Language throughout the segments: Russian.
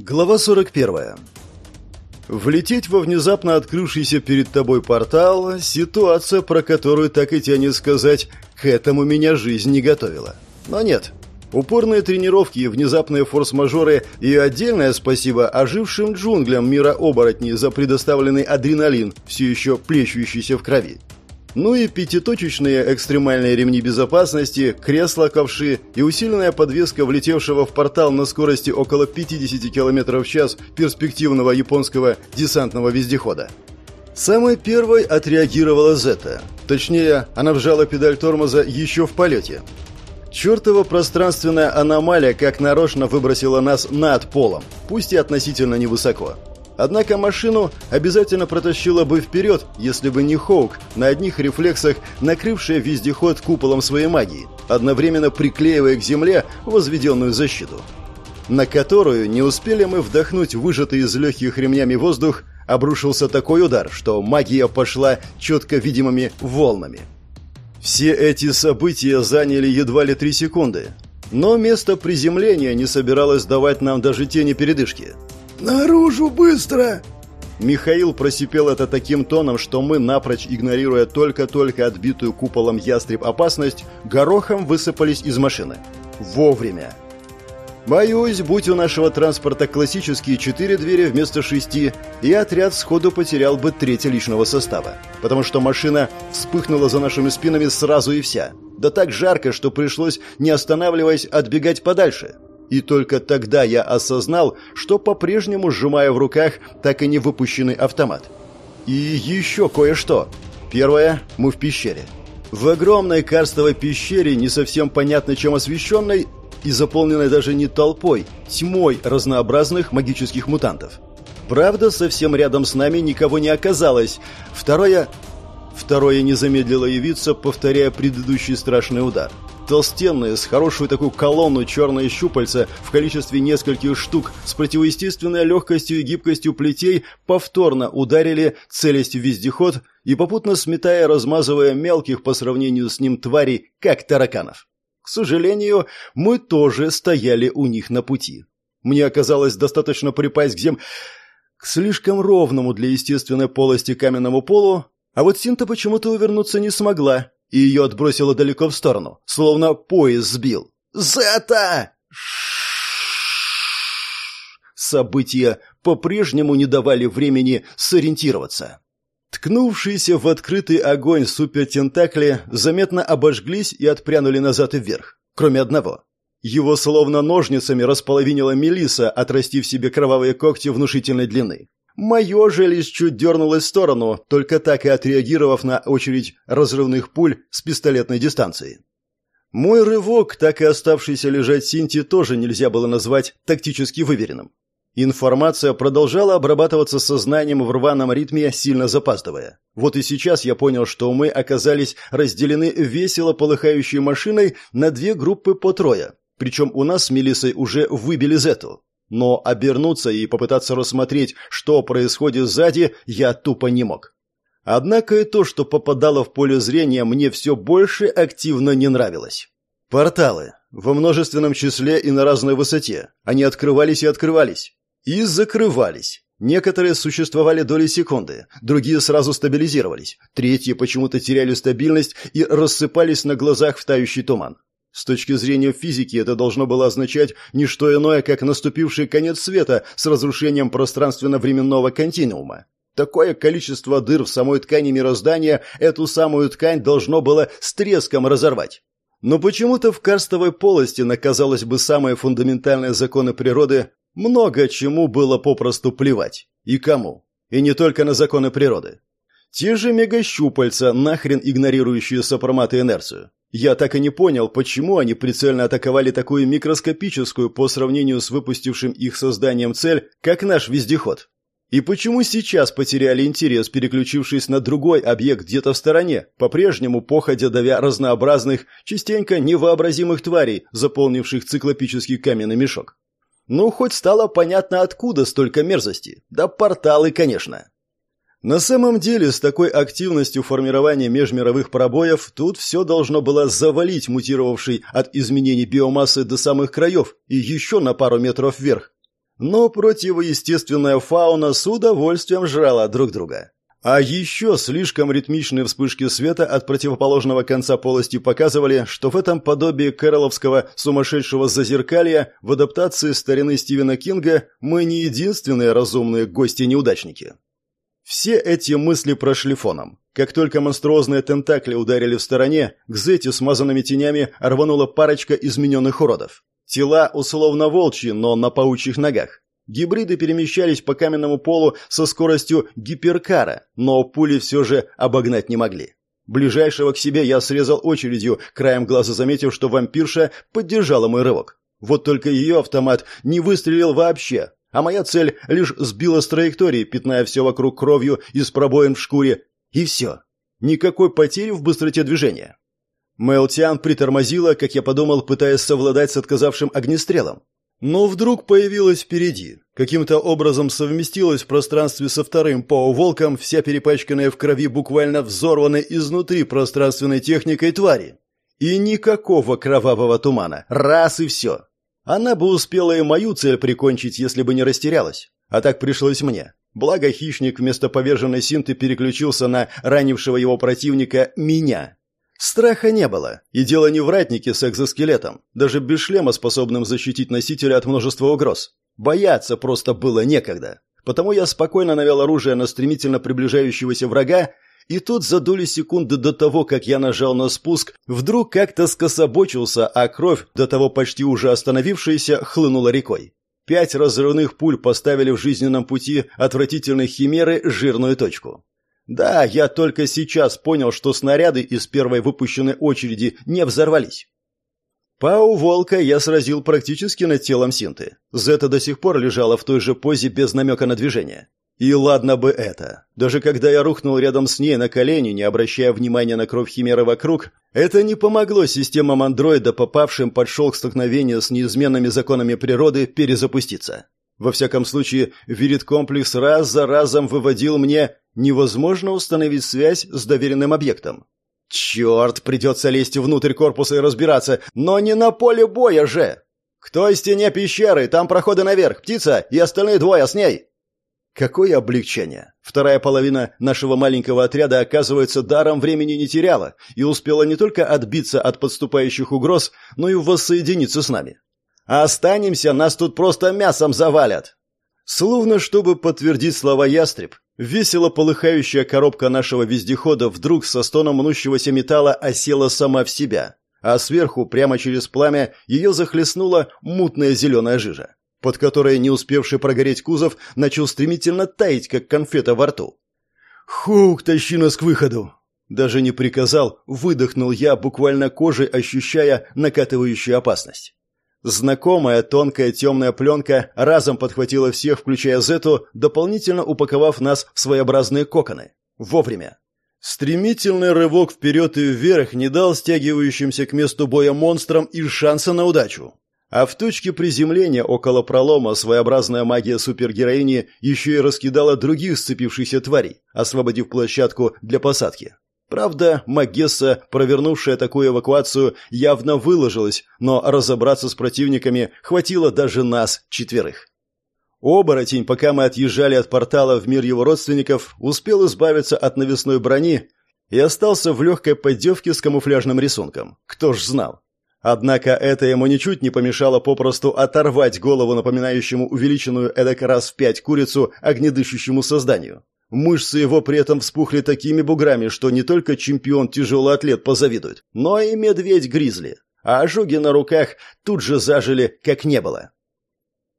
Глава 41. Влететь во внезапно открывшийся перед тобой портал – ситуация, про которую так и тянет сказать «к этому меня жизнь не готовила». Но нет. Упорные тренировки и внезапные форс-мажоры и отдельное спасибо ожившим джунглям мира оборотней за предоставленный адреналин, все еще плещущийся в крови. Ну и пятиточечные экстремальные ремни безопасности, кресла-ковши и усиленная подвеска влетевшего в портал на скорости около 50 км в час перспективного японского десантного вездехода. Самой первой отреагировала Зета. Точнее, она вжала педаль тормоза еще в полете. Чертова пространственная аномалия как нарочно выбросила нас над полом, пусть и относительно невысоко. Однако машину обязательно протащила бы вперед, если бы не Хоук, на одних рефлексах накрывшая вездеход куполом своей магии, одновременно приклеивая к земле возведенную защиту. На которую не успели мы вдохнуть выжатый из легких ремнями воздух, обрушился такой удар, что магия пошла четко видимыми волнами. Все эти события заняли едва ли три секунды, но место приземления не собиралось давать нам даже тени передышки – «Наружу, быстро!» Михаил просипел это таким тоном, что мы, напрочь игнорируя только-только отбитую куполом ястреб опасность, горохом высыпались из машины. Вовремя. Боюсь, будь у нашего транспорта классические четыре двери вместо шести, и отряд сходу потерял бы треть личного состава, потому что машина вспыхнула за нашими спинами сразу и вся. Да так жарко, что пришлось, не останавливаясь, отбегать подальше. И только тогда я осознал, что по-прежнему сжимаю в руках так и не выпущенный автомат. И еще кое-что. Первое, мы в пещере. В огромной карстовой пещере, не совсем понятно чем освещенной, и заполненной даже не толпой, тьмой разнообразных магических мутантов. Правда, совсем рядом с нами никого не оказалось. Второе... Второе не замедлило явиться, повторяя предыдущий страшный удар – Толстенные, с хорошую такую колонну черные щупальца в количестве нескольких штук с противоестественной легкостью и гибкостью плетей повторно ударили, целясь в вездеход и попутно сметая, размазывая мелких по сравнению с ним тварей, как тараканов. К сожалению, мы тоже стояли у них на пути. Мне оказалось достаточно припасть к зем... к слишком ровному для естественной полости каменному полу, а вот Синта почему-то увернуться не смогла, и ее отбросило далеко в сторону, словно поезд сбил. «Зета!» События по-прежнему не давали времени сориентироваться. Ткнувшиеся в открытый огонь супертентакли заметно обожглись и отпрянули назад и вверх, кроме одного. Его словно ножницами располовинила Мелиса, отрастив себе кровавые когти внушительной длины. Мое же лишь чуть дернулось в сторону, только так и отреагировав на очередь разрывных пуль с пистолетной дистанции. Мой рывок, так и оставшийся лежать Синти, тоже нельзя было назвать тактически выверенным. Информация продолжала обрабатываться сознанием в рваном ритме, сильно запаздывая. Вот и сейчас я понял, что мы оказались разделены весело полыхающей машиной на две группы по трое. Причем у нас с Мелиссой уже выбили Зету но обернуться и попытаться рассмотреть, что происходит сзади, я тупо не мог. Однако и то, что попадало в поле зрения, мне все больше активно не нравилось. Порталы. Во множественном числе и на разной высоте. Они открывались и открывались. И закрывались. Некоторые существовали доли секунды, другие сразу стабилизировались, третьи почему-то теряли стабильность и рассыпались на глазах в тающий туман. С точки зрения физики это должно было означать не что иное, как наступивший конец света с разрушением пространственно-временного континуума. Такое количество дыр в самой ткани мироздания эту самую ткань должно было с треском разорвать. Но почему-то в карстовой полости, на, казалось бы, самые фундаментальные законы природы, много чему было попросту плевать. И кому. И не только на законы природы. Те же мегащупальца, нахрен игнорирующие сопромат и инерцию. Я так и не понял, почему они прицельно атаковали такую микроскопическую по сравнению с выпустившим их созданием цель, как наш вездеход. И почему сейчас потеряли интерес, переключившись на другой объект где-то в стороне, по-прежнему походя давя разнообразных, частенько невообразимых тварей, заполнивших циклопический каменный мешок. Ну, хоть стало понятно, откуда столько мерзости. Да порталы, конечно. На самом деле, с такой активностью формирования межмировых пробоев тут все должно было завалить мутировавший от изменений биомассы до самых краев и еще на пару метров вверх. Но противоестественная фауна с удовольствием жрала друг друга. А еще слишком ритмичные вспышки света от противоположного конца полости показывали, что в этом подобии кэроловского сумасшедшего зазеркалья в адаптации старины Стивена Кинга мы не единственные разумные гости-неудачники. Все эти мысли прошли фоном. Как только монструозные тентакли ударили в стороне, к Зете смазанными тенями рванула парочка измененных уродов. Тела условно волчьи, но на паучьих ногах. Гибриды перемещались по каменному полу со скоростью гиперкара, но пули все же обогнать не могли. Ближайшего к себе я срезал очередью, краем глаза заметив, что вампирша поддержала мой рывок. Вот только ее автомат не выстрелил вообще, а моя цель лишь сбила с траектории, пятная все вокруг кровью из пробоин в шкуре. И все. Никакой потери в быстроте движения. Мэлтиан притормозила, как я подумал, пытаясь совладать с отказавшим огнестрелом. Но вдруг появилась впереди. Каким-то образом совместилась в пространстве со вторым Пау-волком, вся перепачканная в крови, буквально взорванной изнутри пространственной техникой твари. И никакого кровавого тумана. Раз и все. Она бы успела и мою цель прикончить, если бы не растерялась. А так пришлось мне. Благо хищник вместо поверженной синты переключился на ранившего его противника меня. Страха не было, и дело не в ратнике с экзоскелетом, даже без шлема, способным защитить носителя от множества угроз. Бояться просто было некогда. Потому я спокойно навел оружие на стремительно приближающегося врага, и тот за доли секунды до того, как я нажал на спуск, вдруг как-то скособочился, а кровь, до того почти уже остановившаяся, хлынула рекой. Пять разрывных пуль поставили в жизненном пути отвратительной химеры жирную точку. Да, я только сейчас понял, что снаряды из первой выпущенной очереди не взорвались. Пау Волка я сразил практически над телом Синты. Зета до сих пор лежала в той же позе без намека на движение. И ладно бы это. Даже когда я рухнул рядом с ней на колени, не обращая внимания на кровь химеры вокруг, это не помогло системам андроида, попавшим под шелк столкновения с неизменными законами природы, перезапуститься. Во всяком случае, Вирит-комплекс раз за разом выводил мне невозможно установить связь с доверенным объектом. Черт, придется лезть внутрь корпуса и разбираться, но не на поле боя же! К той стене пещеры, там проходы наверх, птица и остальные двое с ней. Какое облегчение! Вторая половина нашего маленького отряда, оказывается, даром времени не теряла и успела не только отбиться от подступающих угроз, но и воссоединиться с нами. А останемся, нас тут просто мясом завалят. Словно чтобы подтвердить слова ястреб, весело полыхающая коробка нашего вездехода вдруг со стоном мнущегося металла осела сама в себя, а сверху, прямо через пламя, ее захлестнула мутная зеленая жижа, под которой не успевший прогореть кузов начал стремительно таять, как конфета во рту. «Хук, тащи нас к выходу!» Даже не приказал, выдохнул я, буквально кожей ощущая накатывающую опасность. Знакомая тонкая темная пленка разом подхватила всех, включая Зету, дополнительно упаковав нас в своеобразные коконы. Вовремя. Стремительный рывок вперед и вверх не дал стягивающимся к месту боя монстрам и шанса на удачу. А в точке приземления около пролома своеобразная магия супергероини еще и раскидала других сцепившихся тварей, освободив площадку для посадки. Правда, Магесса, провернувшая такую эвакуацию, явно выложилась, но разобраться с противниками хватило даже нас, четверых. Оборотень, пока мы отъезжали от портала в мир его родственников, успел избавиться от навесной брони и остался в легкой поддевке с камуфляжным рисунком. Кто ж знал? Однако это ему ничуть не помешало попросту оторвать голову напоминающему увеличенную эдак раз в пять курицу огнедышащему созданию. Мышцы его при этом вспухли такими буграми, что не только чемпион тяжелый атлет позавидует, но и медведь-гризли. А ожоги на руках тут же зажили, как не было.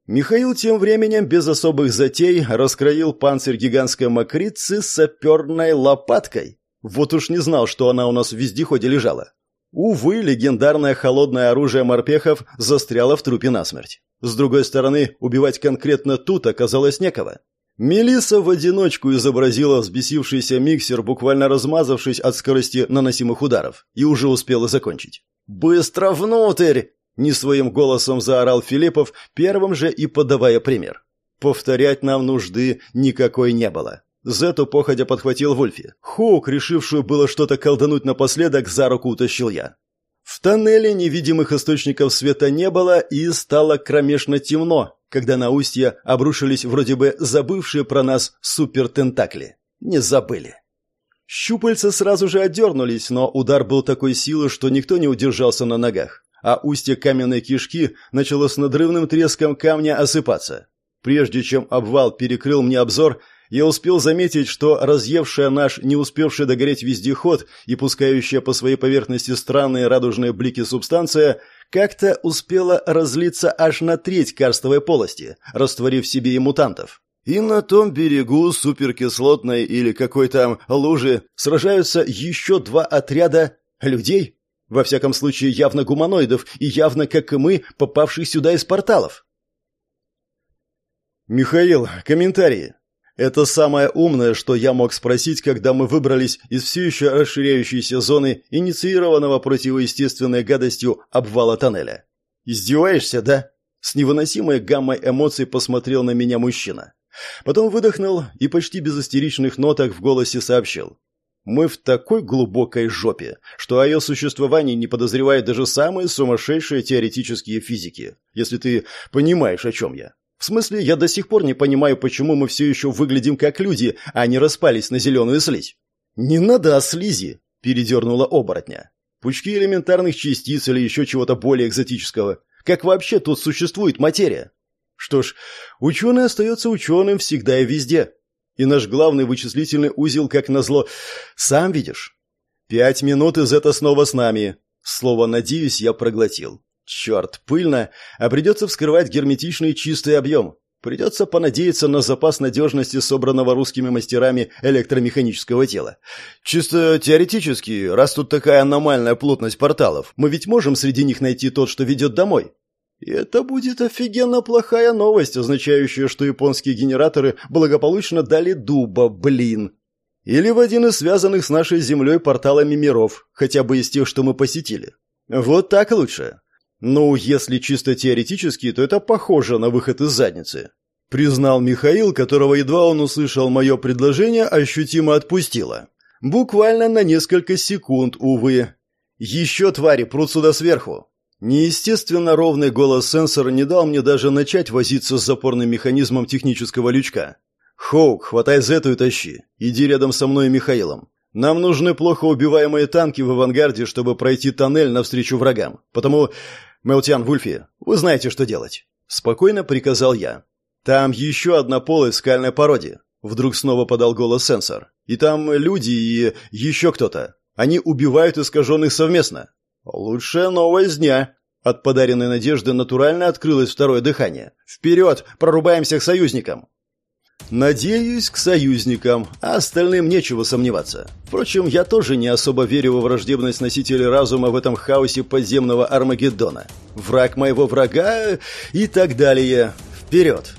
Михаил тем временем без особых затей раскроил панцирь гигантской мокрицы саперной лопаткой. Вот уж не знал, что она у нас в вездеходе лежала. Увы, легендарное холодное оружие морпехов застряло в трупе насмерть. С другой стороны, убивать конкретно тут оказалось некого. Мелисса в одиночку изобразила взбесившийся миксер, буквально размазавшись от скорости наносимых ударов, и уже успела закончить. «Быстро внутрь!» – не своим голосом заорал Филиппов, первым же и подавая пример. Повторять нам нужды никакой не было. Зету походя подхватил Вульфи. Хоук, решившую было что-то колдануть напоследок, за руку утащил я. В тоннеле невидимых источников света не было и стало кромешно темно, когда на устье обрушились вроде бы забывшие про нас супертентакли. Не забыли. Щупальца сразу же отдернулись, но удар был такой силы, что никто не удержался на ногах, а устье каменной кишки начало с надрывным треском камня осыпаться. Прежде чем обвал перекрыл мне обзор, я успел заметить, что разъевшая наш, не успевший догореть вездеход и пускающая по своей поверхности странные радужные блики субстанция, как-то успела разлиться аж на треть карстовой полости, растворив в себе и мутантов. И на том берегу суперкислотной или какой там лужи сражаются еще два отряда людей, во всяком случае явно гуманоидов и явно, как и мы, попавших сюда из порталов. «Михаил, комментарии», это самое умное, что я мог спросить, когда мы выбрались из все еще расширяющейся зоны инициированного противоестественной гадостью обвала тоннеля. «Издеваешься, да?» С невыносимой гаммой эмоций посмотрел на меня мужчина. Потом выдохнул и почти без истеричных ноток в голосе сообщил. «Мы в такой глубокой жопе, что о ее существовании не подозревают даже самые сумасшедшие теоретические физики, если ты понимаешь, о чем я. В смысле, я до сих пор не понимаю, почему мы все еще выглядим как люди, а не распались на зеленую слизь. Не надо о слизи, передернула оборотня. Пучки элементарных частиц или еще чего-то более экзотического. Как вообще тут существует материя? Что ж, ученый остается ученым всегда и везде. И наш главный вычислительный узел, как назло, сам видишь. Пять минут из это снова с нами. Слово «надеюсь» я проглотил. Черт, пыльно, а придется вскрывать герметичный чистый объем. Придется понадеяться на запас надежности собранного русскими мастерами электромеханического тела. Чисто теоретически, раз тут такая аномальная плотность порталов, мы ведь можем среди них найти тот, что ведет домой. И это будет офигенно плохая новость, означающая, что японские генераторы благополучно дали дуба, блин. Или в один из связанных с нашей Землей порталами миров, хотя бы из тех, что мы посетили. Вот так лучше. Ну, если чисто теоретически, то это похоже на выход из задницы. Признал Михаил, которого едва он услышал мое предложение, ощутимо отпустило. Буквально на несколько секунд, увы. Еще твари прут сюда сверху. Неестественно ровный голос сенсора не дал мне даже начать возиться с запорным механизмом технического лючка. «Хоук, хватай Зету и тащи. Иди рядом со мной и Михаилом. Нам нужны плохо убиваемые танки в авангарде, чтобы пройти тоннель навстречу врагам. Потому «Мелтиан Вульфи, вы знаете, что делать», — спокойно приказал я. «Там еще одна полость скальной породе», — вдруг снова подал голос сенсор. «И там люди и еще кто-то. Они убивают искаженных совместно». «Лучшая новость дня», от подаренной надежды натурально открылось второе дыхание. «Вперед! Прорубаемся к союзникам!» Надеюсь, к союзникам, а остальным нечего сомневаться. Впрочем, я тоже не особо верю во враждебность носителей разума в этом хаосе подземного Армагеддона. Враг моего врага и так далее. Вперед!